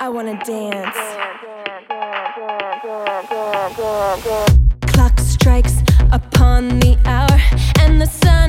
I wanna dance. Clock strikes upon the hour, and the sun.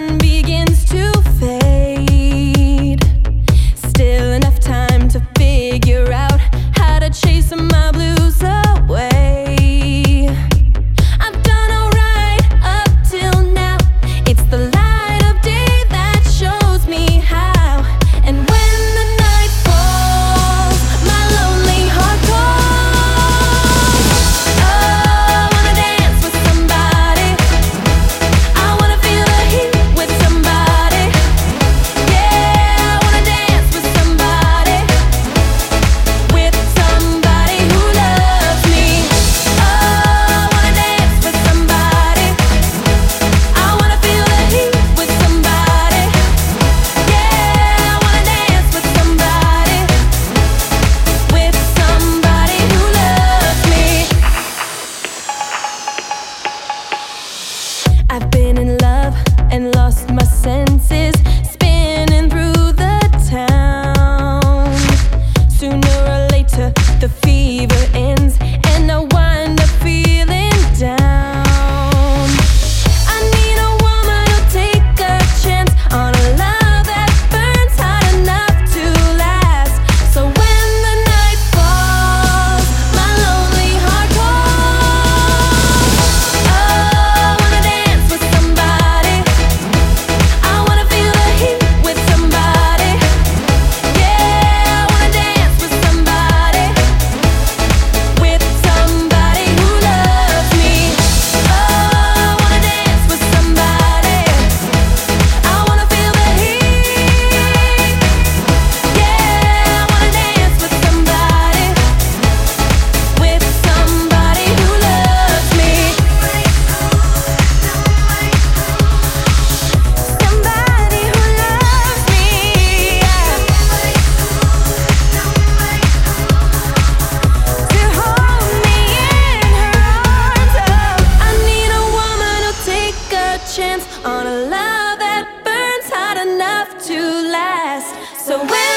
So when